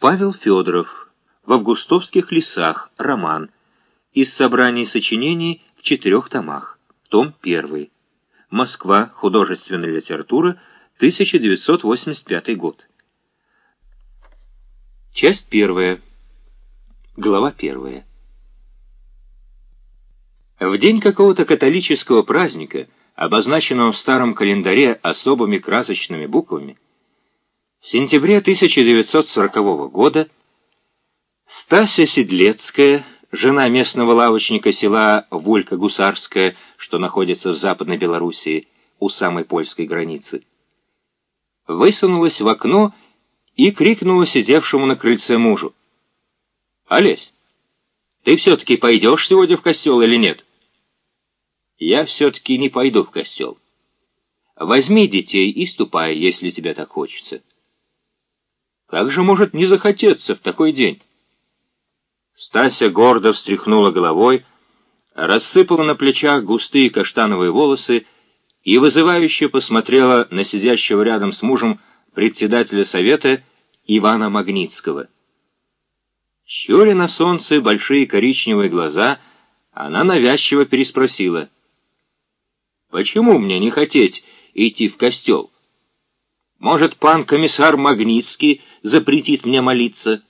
Павел Федоров. В августовских лесах. Роман. Из собраний сочинений в четырех томах. Том 1. Москва. Художественная литература. 1985 год. Часть первая. Глава первая. В день какого-то католического праздника, обозначенного в старом календаре особыми красочными буквами, в сентябре 1940 года Стася Седлецкая, жена местного лавочника села Волька-Гусарская, что находится в Западной Белоруссии, у самой польской границы, высунулась в окно и крикнула сидевшему на крыльце мужу. «Олесь, ты все-таки пойдешь сегодня в костел или нет?» «Я все-таки не пойду в костел. Возьми детей и ступай, если тебе так хочется». Как же может не захотеться в такой день? Стася гордо встряхнула головой, рассыпала на плечах густые каштановые волосы и вызывающе посмотрела на сидящего рядом с мужем председателя совета Ивана Магнитского. Щуря на солнце большие коричневые глаза, она навязчиво переспросила. «Почему мне не хотеть идти в костел?» Может, пан комиссар Магнитский запретит мне молиться?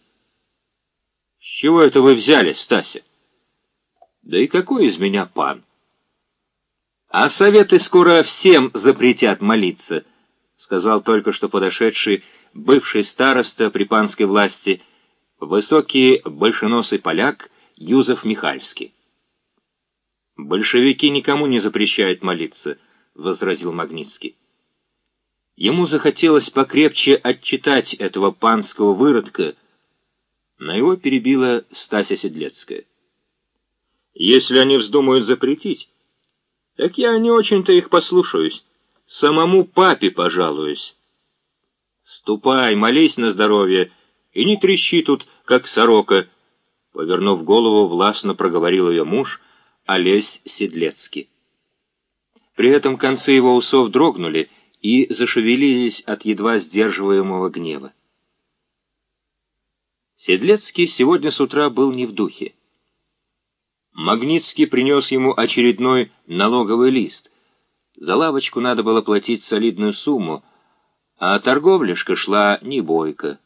С чего это вы взяли, Стася? Да и какой из меня пан? А советы скоро всем запретят молиться, сказал только что подошедший бывший староста при панской власти, высокий большеносый поляк Юзеф Михальский. «Большевики никому не запрещают молиться», — возразил Магнитский. Ему захотелось покрепче отчитать этого панского выродка, но его перебила Стася Седлецкая. «Если они вздумают запретить, так я не очень-то их послушаюсь. Самому папе пожалуюсь. Ступай, молись на здоровье, и не трещи тут, как сорока», повернув голову, властно проговорил ее муж Олесь Седлецкий. При этом концы его усов дрогнули, и зашевелились от едва сдерживаемого гнева. Седлецкий сегодня с утра был не в духе. Магнитский принес ему очередной налоговый лист. За лавочку надо было платить солидную сумму, а торговляшка шла не бойко.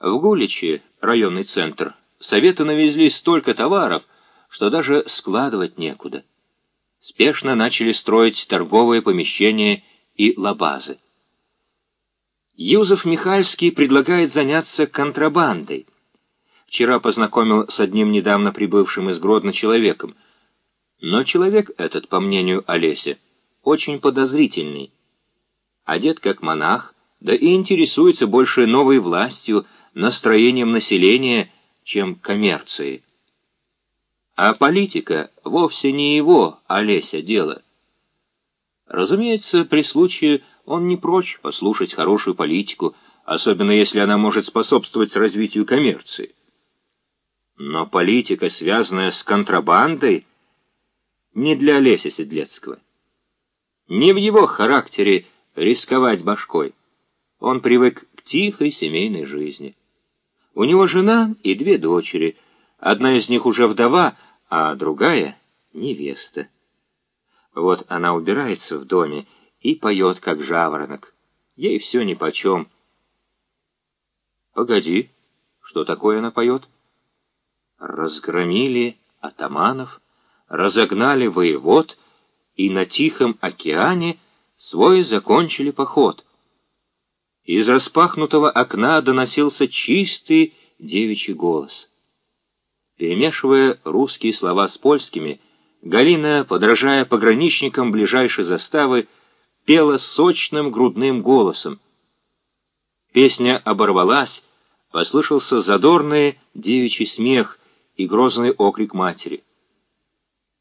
В Гуличе, районный центр, советы навезли столько товаров, что даже складывать некуда спешно начали строить торговые помещения и лабазы. Юзеф Михальский предлагает заняться контрабандой. Вчера познакомил с одним недавно прибывшим из Гродно человеком. Но человек этот, по мнению Олеся, очень подозрительный. Одет как монах, да и интересуется больше новой властью, настроением населения, чем коммерцией. А политика вовсе не его, Олеся, дело. Разумеется, при случае он не прочь послушать хорошую политику, особенно если она может способствовать развитию коммерции. Но политика, связанная с контрабандой, не для Олеся Седлецкого. Не в его характере рисковать башкой. Он привык к тихой семейной жизни. У него жена и две дочери. Одна из них уже вдова, а другая — невеста. Вот она убирается в доме и поет, как жаворонок. Ей все нипочем. Погоди, что такое она поет? Разгромили атаманов, разогнали воевод, и на Тихом океане свой закончили поход. Из распахнутого окна доносился чистый девичий голос — Перемешивая русские слова с польскими, Галина, подражая пограничникам ближайшей заставы, пела сочным грудным голосом. Песня оборвалась, послышался задорный девичий смех и грозный окрик матери.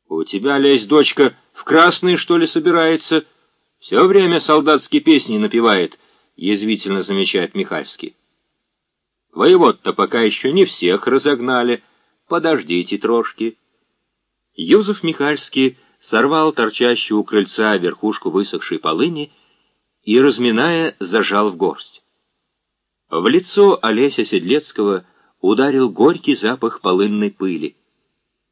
«У тебя, лезь, дочка, в красные, что ли, собирается? Все время солдатские песни напевает», — язвительно замечает Михальский. «Воевод-то пока еще не всех разогнали», — подождите трошки». Юзеф Михальский сорвал торчащую у крыльца верхушку высохшей полыни и, разминая, зажал в горсть. В лицо Олеся Седлецкого ударил горький запах полынной пыли.